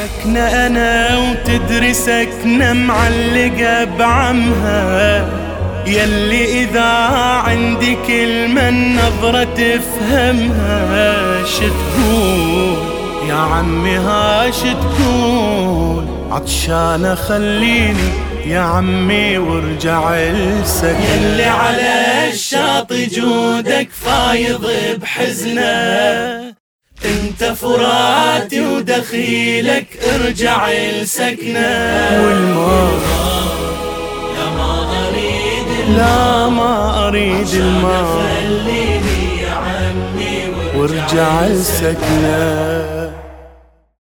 سكنة أنا وتدري سكنة معلقة بعمها. يلي إذا عندي كلمة النظرة تفهمها. شتقول يا عمي ها شتقول عطشانة خليني يا عمي وارجع السكن يلي على الشاطئ جودك فايض بحزنة. أنت فراتي ودخيلك ارجع السكنة والماء لا ما أريد لا ما أريد الماء خليني يا عمي وارجع السكنه